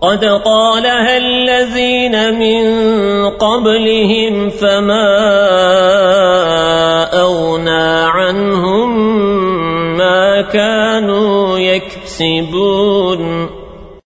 قد قالها الذين من قبلهم فما أغنى عنهم ما كانوا يكسبون